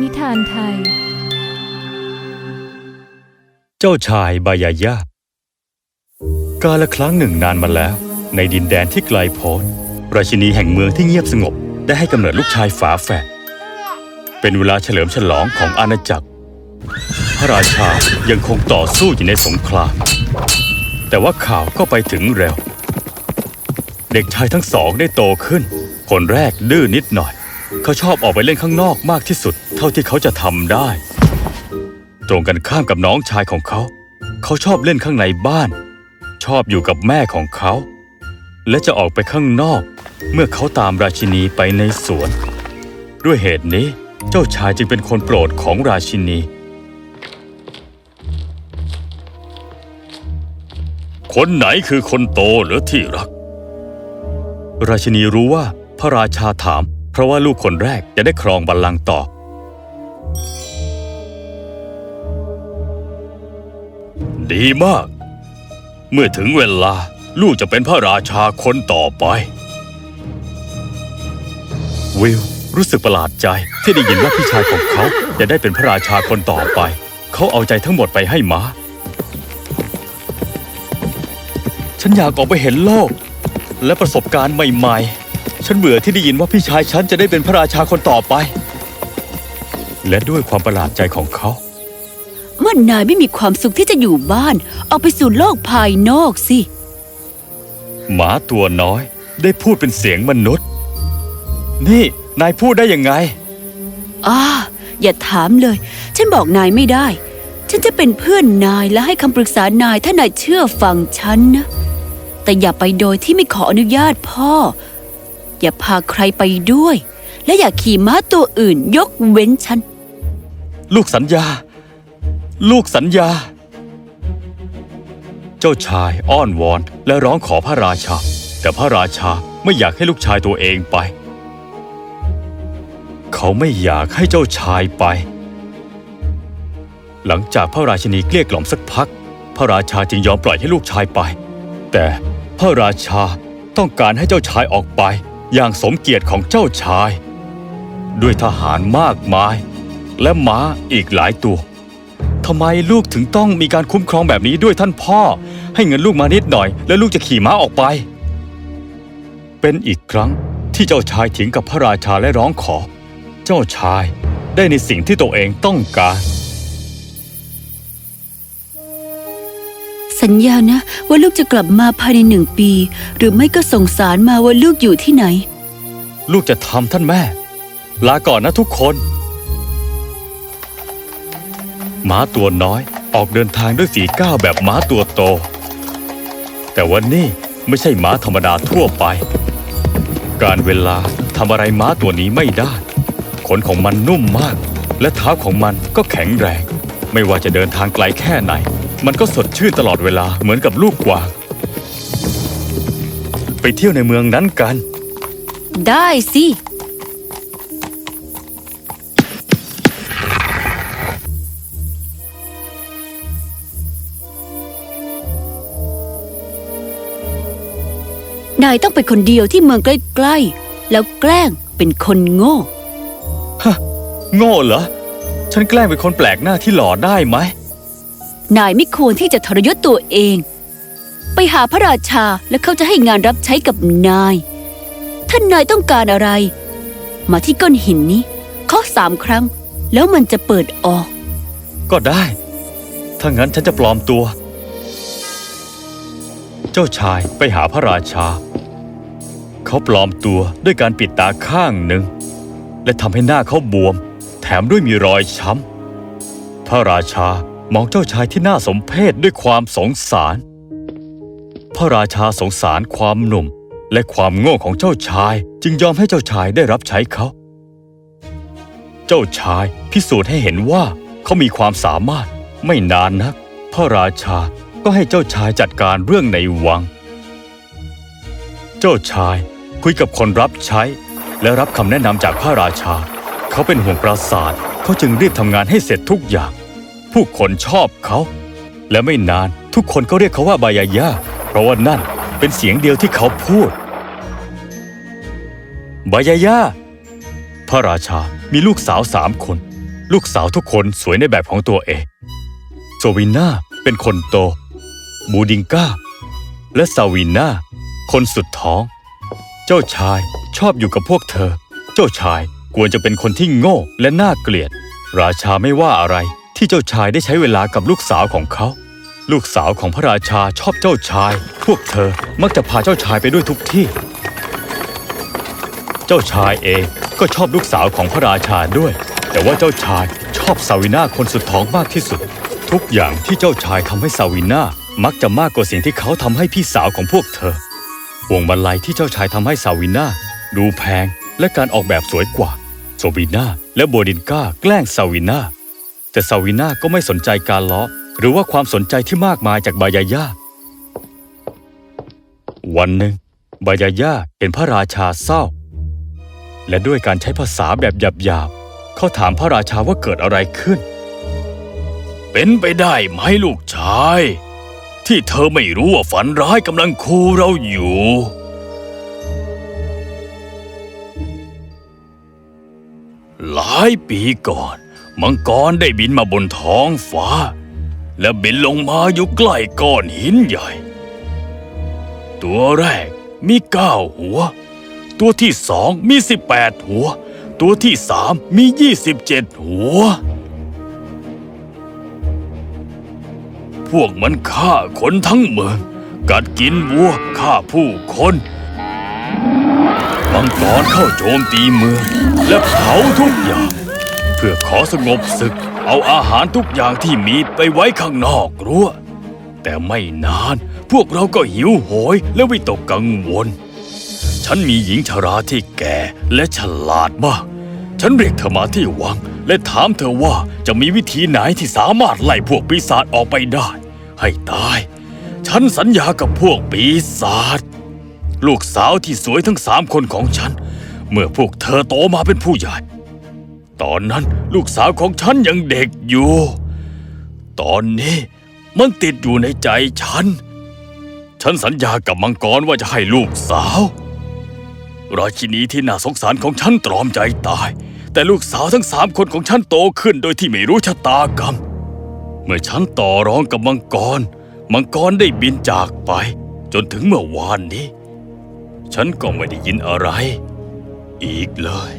นิทานไทย เจ้าชายบายายา กาละครั้งหนึ่งนานมาแล้ว ในดินแดนที่ไกลโพ้น ราชินีแห่งเมืองที่เงียบสงบ ได้ให้กำเนิดลูกชายฝาแฝด เป็นเวลาเฉลิมฉลองของอาณาจักร พระราชายังคงต่อสู้อยู่ในสงคราม แต่ว่าข่าวก็ไปถึงเร็ว เด็กชายทั้งสองได้โตขึ้น คนแรกดื้อนิดหน่อย เขาชอบออกไปเล่นข้างนอกมากที่สุด ท่าที่เขาจะทำได้ ตรงกันข้ามกับน้องชายของเขา เขาชอบเล่นข้างในบ้าน ชอบอยู่กับแม่ของเขา และจะออกไปข้างนอก เมื่อเขาตามราชินีไปในสวน ด้วยเหตุนี้เจ้าชายจึงเป็นคนโปรดของราชินี คนไหนคือคนโตหรือที่รัก ราชินีรู้ว่าพระราชาถาม เพราะว่าลูกคนแรกจะได้ครองบัลลังก์ต่อ ดีมาก เมื่อถึงเวลาลูกจะเป็นพระราชาคนต่อไป วิลรู้สึกประหลาดใจที่ได้ยินว่าพี่ชายของเขาจะได้เป็นพระราชาคนต่อไป เขาเอาใจทั้งหมดไปให้ม้า ฉันอยากออกไปเห็นโลก และประสบการณ์ใหม่ๆ ฉันเบื่อที่ได้ยินว่าพี่ชายฉันจะได้เป็นพระราชาคนต่อไป และด้วยความประหลาดใจของเขา เมื่อนายไม่มีความสุขที่จะอยู่บ้าน ออกไปสู่โลกภายนอกสิ หมาตัวน้อยได้พูดเป็นเสียงมนุษย์ นี่ นายพูดได้ยังไงอ่าอย่าถามเลย ฉันบอกนายไม่ได้ ฉันจะเป็นเพื่อนนายและให้คำปรึกษานายถ้านายเชื่อฟังฉันนะ แต่อย่าไปโดยที่ไม่ขออนุญาตพ่อ อย่าพาใครไปด้วย และอย่าขี่ม้าตัวอื่นยกเว้นฉัน ลูกสัญญา ลูกสัญญา เจ้าชายอ้อนวอนและร้องขอพระราชา แต่พระราชาไม่อยากให้ลูกชายตัวเองไป เขาไม่อยากให้เจ้าชายไป หลังจากพระราชนีเกลี้ยกล่อมสักพัก พระราชาจึงยอมปล่อยให้ลูกชายไป แต่พระราชาต้องการให้เจ้าชายออกไปอย่างสมเกียรติของเจ้าชาย ด้วยทหารมากมาย และม้าอีกหลายตัว ทำไมลูกถึงต้องมีการคุ้มครองแบบนี้ด้วยท่านพ่อ ให้เงินลูกมานิดหน่อย แล้วลูกจะขี่ม้าออกไป เป็นอีกครั้งที่เจ้าชายถิงกับพระราชาและร้องขอ เจ้าชายได้ในสิ่งที่ตัวเองต้องการ สัญญานะว่าลูกจะกลับมาภายในหนึ่งปี หรือไม่ก็ส่งสารมาว่าลูกอยู่ที่ไหน ลูกจะทำท่านแม่ ลาก่อนนะทุกคน ม้าตัวน้อยออกเดินทางด้วยฝีก้าวแบบม้าตัวโต แต่วันนี้ไม่ใช่ม้าธรรมดาทั่วไป การเวลาทำอะไรม้าตัวนี้ไม่ได้ ขนของมันนุ่มมาก และเท้าของมันก็แข็งแรง ไม่ว่าจะเดินทางไกลแค่ไหน มันก็สดชื่นตลอดเวลาเหมือนกับลูกกวางไปเที่ยวในเมืองนั้นกัน ได้สิ นายต้องเป็นคนเดียวที่เมืองใกล้ๆ แล้วแกล้งเป็นคนโง่โง่เหรอ ฉันแกล้งเป็นคนแปลกหน้าที่หล่อได้ไหม นายไม่ควรที่จะทรยศตัวเอง ไปหาพระราชาและเขาจะให้งานรับใช้กับนาย ท่านนายต้องการอะไร มาที่ก้อนหินนี้เคาะสามครั้ง แล้วมันจะเปิดออก ก็ได้ ถ้างั้นฉันจะปลอมตัว เจ้าชายไปหาพระราชา เขาปลอมตัวด้วยการปิดตาข้างหนึ่ง และทำให้หน้าเขาบวม แถมด้วยมีรอยช้ำ พระราชามองเจ้าชายที่น่าสมเพชด้วยความสงสาร พระราชาสงสารความหนุ่ม และความโง่ของเจ้าชายจึงยอมให้เจ้าชายได้รับใช้เขา เจ้าชายพิสูจน์ให้เห็นว่าเขามีความสามารถไม่นานนัก พระราชาก็ให้เจ้าชายจัดการเรื่องในวัง เจ้าชาย คุยกับคนรับใช้ และรับคำแนะนำจากพระราชา เขาเป็นห่วงปราสาทเขาจึงรีบทำงานให้เสร็จทุกอย่าง ผู้คนชอบเขา และไม่นานทุกคนก็เรียกเขาว่าบายายาเพราะว่านั่นเป็นเสียงเดียวที่เขาพูดบายายาพระราชามีลูกสาวสามคน ลูกสาวทุกคนสวยในแบบของตัวเองโซวิน่าเป็นคนโต บูดิงก้าและซาวิน่าคนสุดท้อง จ้าชายชอบอยู่กับพวกเธอ เจ้าชายควรจะเป็นคนที่โง่และน่าเกลียด ราชาไม่ว่าอะไรที่เจ้าชายได้ใช้เวลากับลูกสาวของเขา ลูกสาวของพระราชาชอบเจ้าชาย พวกเธอมักจะพาเจ้าชายไปด้วยทุกที่ เจ้าชายเองก็ชอบลูกสาวของพระราชาด้วย แต่ว่าเจ้าชายชอบซาวิน่าคนสุดท้องมากที่สุด ทุกอย่างที่เจ้าชายทำให้ซาวิน่ามักจะมากกว่าสิ่งที่เขาทำให้พี่สาวของพวกเธอ พวงมาลัยที่เจ้าชายทำให้ซาวิน่าดูแพงและการออกแบบสวยกว่า โซวิน่าและโบดินก้าแกล้งซาวิน่าแต่ซาวิน่าก็ไม่สนใจการล้อหรือว่าความสนใจที่มากมายจากบายาย่าวันหนึ่งบายาย่าเห็นพระราชาเศร้า และด้วยการใช้ภาษาแบบหยาบๆเขาถามพระราชาว่าเกิดอะไรขึ้น เป็นไปได้ไหมลูกชาย ที่เธอไม่รู้ว่าฝันร้ายกำลังคูเราอยู่ หลายปีก่อน มังกรได้บินมาบนท้องฟ้า และบินลงมาอยู่ใกล้ก้อนหินใหญ่ ตัวแรกมีเก้าหัว ตัวที่สองมีสิบแปดหัว ตัวที่สามมียี่สิบเจ็ดหัว พวกมันฆ่าคนทั้งเมือง กัดกินวัวฆ่าผู้คนมังกรเข้าโจมตีเมือง และเผาทุกอย่าง เพื่อขอสงบศึก เอาอาหารทุกอย่างที่มีไปไว้ข้างนอกรั้วแต่ไม่นานพวกเราก็หิวโหยและวิตกกังวล ฉันมีหญิงชราที่แก่และฉลาดมาก ฉันเรียกเธอมาที่วัง และถามเธอว่าจะมีวิธีไหนที่สามารถไล่พวกปีศาจออกไปได้ ให้ตาย ฉันสัญญากับพวกปีศาจลูกสาวที่สวยทั้งสามคนของฉัน เมื่อพวกเธอโตมาเป็นผู้ใหญ่ ตอนนั้นลูกสาวของฉันยังเด็กอยู่ ตอนนี้มันติดอยู่ในใจฉัน ฉันสัญญากับมังกรว่าจะให้ลูกสาว ราชินีที่น่าสงสารของฉันตรอมใจตาย แต่ลูกสาวทั้งสามคนของฉันโตขึ้นโดยที่ไม่รู้ชะตากรรม เมื่อฉันต่อรองกับมังกร มังกรได้บินจากไป จนถึงเมื่อวานนี้ ฉันก็ไม่ได้ยินอะไร อีกเลย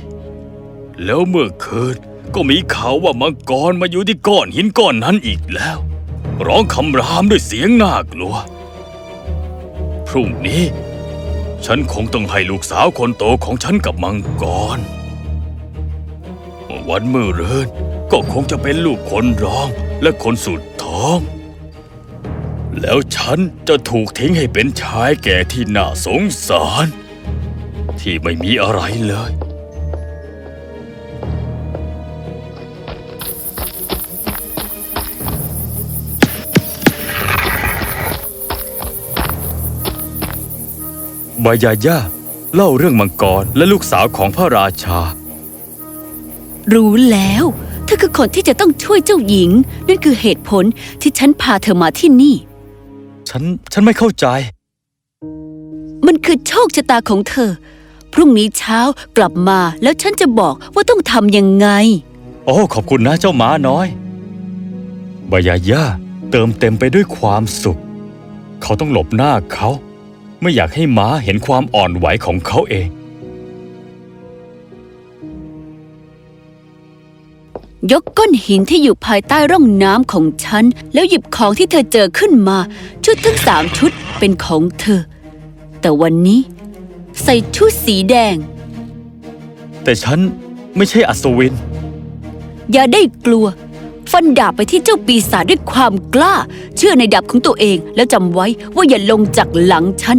แล้วเมื่อคืนก็มีข่าวว่ามังกรมาอยู่ที่ก้อนหินก้อนนั้นอีกแล้ว ร้องคำรามด้วยเสียงน่ากลัว พรุ่งนี้ ฉันคงต้องให้ลูกสาวคนโตของฉันกับมังกรวันมื่อเรินก็คงจะเป็นลูกคนร้อง และคนสุดท้อง แล้วฉันจะถูกทิ้งให้เป็นชายแก่ที่น่าสงสาร ที่ไม่มีอะไรเลยบายาย่าเล่าเรื่องมังกรและลูกสาวของพระราชา รู้แล้ว เธอคือคนที่จะต้องช่วยเจ้าหญิง นั่นคือเหตุผลที่ฉันพาเธอมาที่นี่ ฉัน ฉันไม่เข้าใจ มันคือโชคชะตาของเธอ พรุ่งนี้เช้ากลับมาแล้วฉันจะบอกว่าต้องทำยังไง โอ้ขอบคุณนะเจ้าม้าน้อยบายาย่าเติมเต็มไปด้วยความสุข เขาต้องหลบหน้าเขา ไม่อยากให้ม้าเห็นความอ่อนไหวของเขาเอง ยกก้อนหินที่อยู่ภายใต้ร่องน้ำของฉัน แล้วหยิบของที่เธอเจอขึ้นมา ชุดทั้งสามชุดเป็นของเธอ แต่วันนี้ ใส่ชุดสีแดง แต่ฉันไม่ใช่อัศวิน อย่าได้กลัว ฟันดาบไปที่เจ้าปีศาจด้วยความกล้า เชื่อในดาบของตัวเองแล้วจำไว้ว่าอย่าลงจากหลังฉัน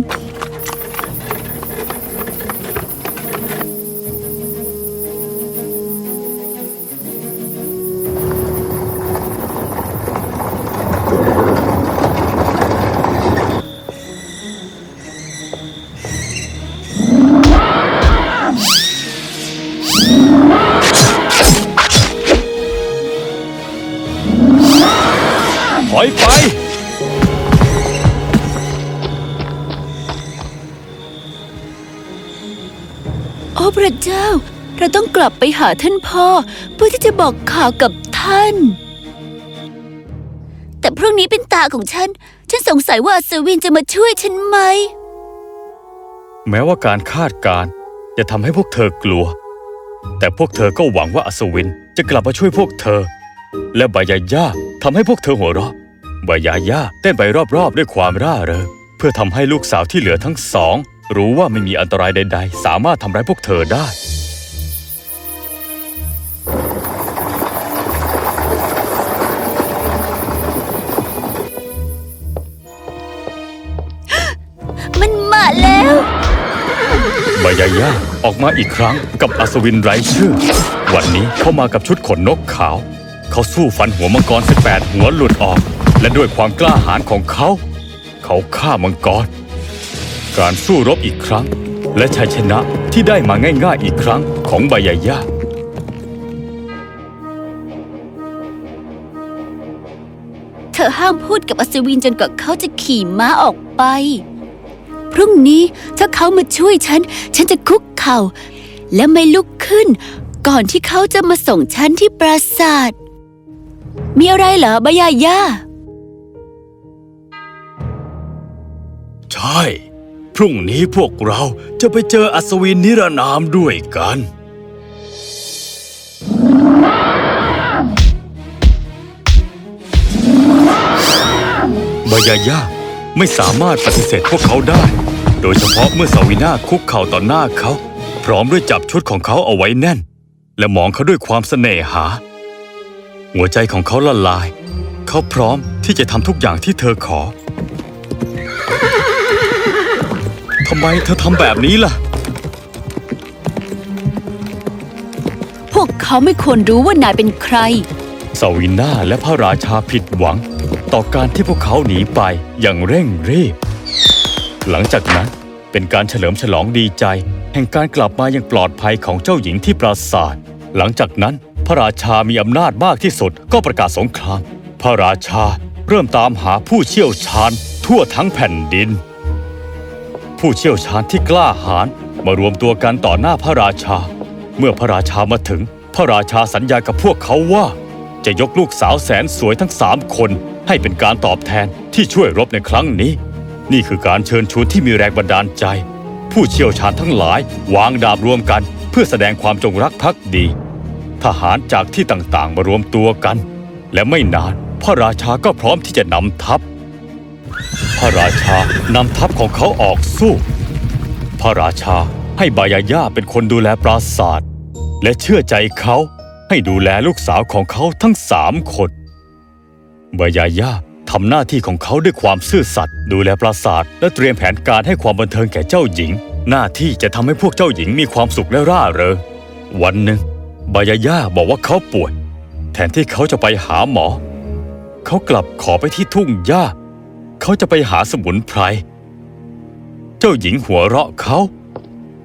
ลับไปหาท่านพ่อ เพื่อที่จะบอกข่าวกับท่าน แต่พรุ่งนี้เป็นตาของฉัน ฉันสงสัยว่าอัศวินจะมาช่วยฉันไหม แม้ว่าการคาดการณ์จะทำให้พวกเธอกลัว แต่พวกเธอก็หวังว่าอัศวินจะกลับมาช่วยพวกเธอ และบายาย่าทำให้พวกเธอหัวเราะบายาย่าเต้นไปรอบๆด้วยความร่าเริงเพื่อทำให้ลูกสาวที่เหลือทั้งสองรู้ว่าไม่มีอันตรายใด ๆ สามารถทำร้ายพวกเธอได้ แล้วบายาย่าออกมาอีกครั้งกับอัศวินไร้ชื่อ วันนี้เขามากับชุดขนนกขาว เขาสู้ฟันหัวมังกร 18 หัวหลุดออก และด้วยความกล้าหาญของเขา เขาฆ่ามังกร การสู้รบอีกครั้ง และชัยชนะที่ได้มาง่ายๆอีกครั้งของบายาย่าเธอห้ามพูดกับอัศวินจนกว่าเขาจะขี่ม้าออกไป พรุ่งนี้ถ้าเขามาช่วยฉัน ฉันจะคุกเข่า และไม่ลุกขึ้น ก่อนที่เขาจะมาส่งฉันที่ปราสาท มีอะไรเหรอบายาย่าใช่ พรุ่งนี้พวกเราจะไปเจออัศวินนิรนามด้วยกันบายาย่า ไม่สามารถปฏิเสธพวกเขาได้ โดยเฉพาะเมื่อสาวินาคุกเข่าต่อหน้าเขา พร้อมด้วยจับชุดของเขาเอาไว้แน่น และมองเขาด้วยความเสน่หา หัวใจของเขาละลาย เขาพร้อมที่จะทำทุกอย่างที่เธอขอทำไมเธอทำแบบนี้ล่ะ พวกเขาไม่ควรรู้ว่านายเป็นใครสาวิน่าและพระราชาผิดหวัง ต่อการที่พวกเขาหนีไปอย่างเร่งรีบ หลังจากนั้นเป็นการเฉลิมฉลองดีใจ แห่งการกลับมาอย่างปลอดภัยของเจ้าหญิงที่ปราสาท หลังจากนั้นพระราชามีอำนาจมากที่สุดก็ประกาศสงคราม พระราชาเริ่มตามหาผู้เชี่ยวชาญทั่วทั้งแผ่นดิน ผู้เชี่ยวชาญที่กล้าหาญมารวมตัวกันต่อหน้าพระราชา เมื่อพระราชามาถึง พระราชาสัญญากับพวกเขาว่า จะยกลูกสาวแสนสวยทั้งสามคน ให้เป็นการตอบแทนที่ช่วยรบในครั้งนี้ นี่คือการเชิญชวนที่มีแรงบันดาลใจ ผู้เชี่ยวชาญทั้งหลายวางดาบรวมกัน เพื่อแสดงความจงรักภักดี ทหารจากที่ต่างๆ มารวมตัวกัน และไม่นานพระราชาก็พร้อมที่จะนำทัพ พระราชานำทัพของเขาออกสู้ พระราชาให้บายาย่าเป็นคนดูแลปราสาท และเชื่อใจเขาให้ดูแลลูกสาวของเขาทั้งสามคน บายาย่าทำหน้าที่ของเขาด้วยความซื่อสัตย์ดูแลปราสาท และเตรียมแผนการให้ความบันเทิงแก่เจ้าหญิง หน้าที่จะทำให้พวกเจ้าหญิงมีความสุขและร่าเริงวันหนึ่งบายาย่าบอกว่าเขาป่วย แทนที่เขาจะไปหาหมอ เขากลับขอไปที่ทุ่งหญ้า เขาจะไปหาสมุนไพร เจ้าหญิงหัวเราะเขา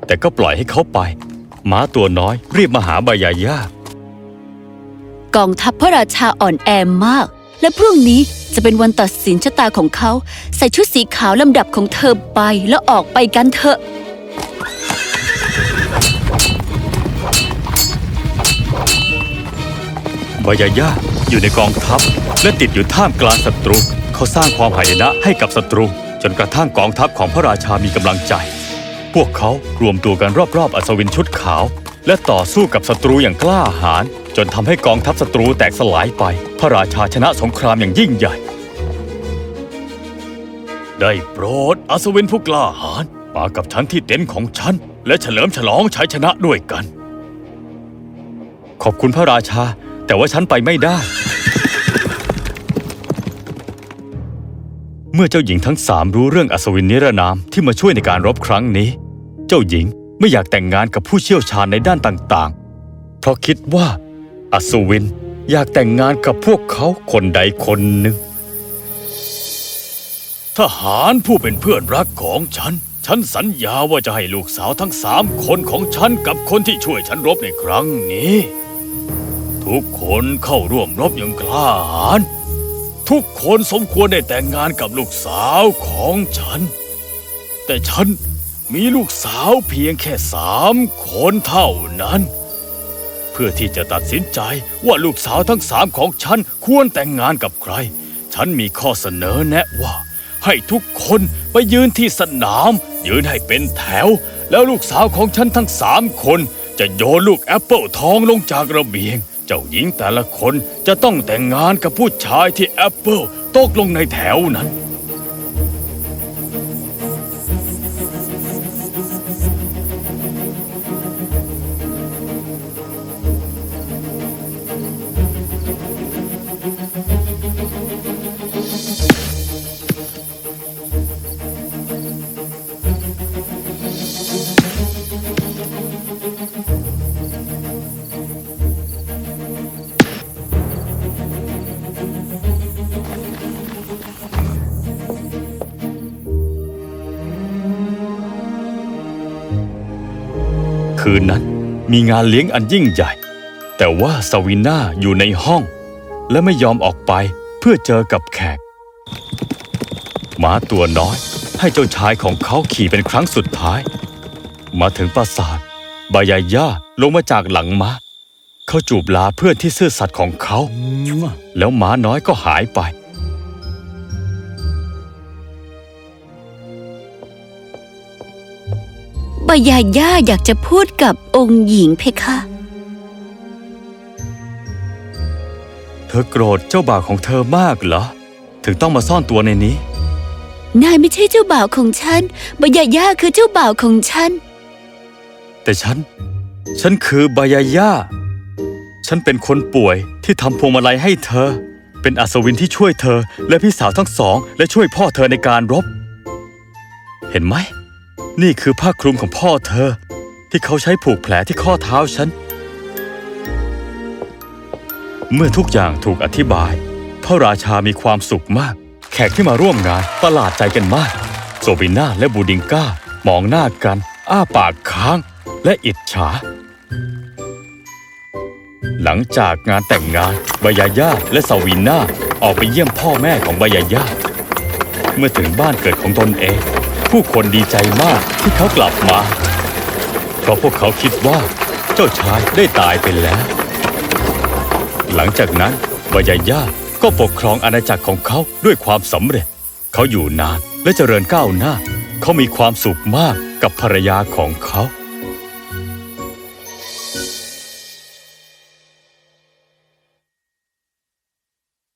แต่ก็ปล่อยให้เขาไปม้าตัวน้อยรีบมาหาบายาย่ากองทัพพระราชาอ่อนแอมาก และพรุ่งนี้จะเป็นวันตัดสินชะตาของเขา ใส่ชุดสีขาวลำดับของเธอไปแล้วออกไปกันเถอะ บายาย่าอยู่ในกองทัพ และติดอยู่ท่ามกลางศัตรู เขาสร้างความหายนะให้กับศัตรู จนกระทั่งกองทัพของพระราชามีกำลังใจ พวกเขารวมตัวกันรอบๆอัศวินชุดขาว และต่อสู้กับศัตรูอย่างกล้าหาญจนทำให้กองทัพศัตรูแตกสลายไป พระราชาชนะสงครามอย่างยิ่งใหญ่ ได้โปรดอัศวินผู้กล้าหาญมากับฉันที่เต็นท์ของฉัน และเฉลิมฉลองชัยชนะด้วยกัน ขอบคุณพระราชา แต่ว่าฉันไปไม่ได้ เมื่อเจ้าหญิงทั้งสามรู้เรื่องอัศวินนิรนามที่มาช่วยในการรบครั้งนี้ เจ้าหญิง ไม่อยากแต่งงานกับผู้เชี่ยวชาญในด้านต่างๆ เพราะคิดว่า อัศวินอยากแต่งงานกับพวกเขาคนใดคนหนึ่ง ทหารผู้เป็นเพื่อนรักของฉัน ฉันสัญญาว่าจะให้ลูกสาวทั้งสามคนของฉันกับคนที่ช่วยฉันรบในครั้งนี้ ทุกคนเข้าร่วมรบอย่างกล้าหาญทุกคนสมควรได้แต่งงานกับลูกสาวของฉัน แต่ฉัน มีลูกสาวเพียงแค่สามคนเท่านั้น เพื่อที่จะตัดสินใจว่าลูกสาวทั้งสามของฉันควรแต่งงานกับใคร ฉันมีข้อเสนอแนะว่า ให้ทุกคนไปยืนที่สนาม ยืนให้เป็นแถว แล้วลูกสาวของฉันทั้งสามคนจะโยนลูกแอปเปิลทองลงจากระเบียง เจ้าหญิงแต่ละคนจะต้องแต่งงานกับผู้ชายที่แอปเปิลตกลงในแถวนั้น มีงานเลี้ยงอันยิ่งใหญ่ แต่ว่าสวิน่าอยู่ในห้อง และไม่ยอมออกไปเพื่อเจอกับแขกหมาตัวน้อยให้เจ้าชายของเขาขี่เป็นครั้งสุดท้าย มาถึงปราสาทบายาย่าลงมาจากหลังม้า เขาจูบลาเพื่อนที่ซื่อสัตย์ของเขา แล้วหมาน้อยก็หายไป บายาย่าอยากจะพูดกับองค์หญิงเพคะ เธอโกรธเจ้าบ่าวของเธอมากเหรอ ถึงต้องมาซ่อนตัวในนี้ นายไม่ใช่เจ้าบ่าวของฉันบายาย่าคือเจ้าบ่าวของฉัน แต่ฉัน ฉันคือบายาย่า ฉันเป็นคนป่วยที่ทำพวงมาลัยให้เธอ เป็นอัศวินที่ช่วยเธอและพี่สาวทั้งสอง และช่วยพ่อเธอในการรบ เห็นไหม นี่คือผ้าคลุมของพ่อเธอ ที่เขาใช้ผูกแผลที่ข้อเท้าฉัน เมื่อทุกอย่างถูกอธิบาย พระราชามีความสุขมาก แขกที่มาร่วมงานประหลาดใจกันมาก โซบิน่าและบูดิงก้ามองหน้ากัน อ้าปากค้าง และอิจฉา หลังจากงานแต่งงานบายาย่าและสาวิน่าออกไปเยี่ยมพ่อแม่ของบายาย่าเมื่อถึงบ้านเกิดของตนเอง ผู้คนดีใจมากที่เขากลับมา เพราะพวกเขาคิดว่าเจ้าชายได้ตายไปแล้ว หลังจากนั้นบายาย่าก็ปกครองอาณาจักรของเขาด้วยความสำเร็จ เขาอยู่นานและเจริญก้าวหน้า เขามีความสุขมากกับภรรยาของเขา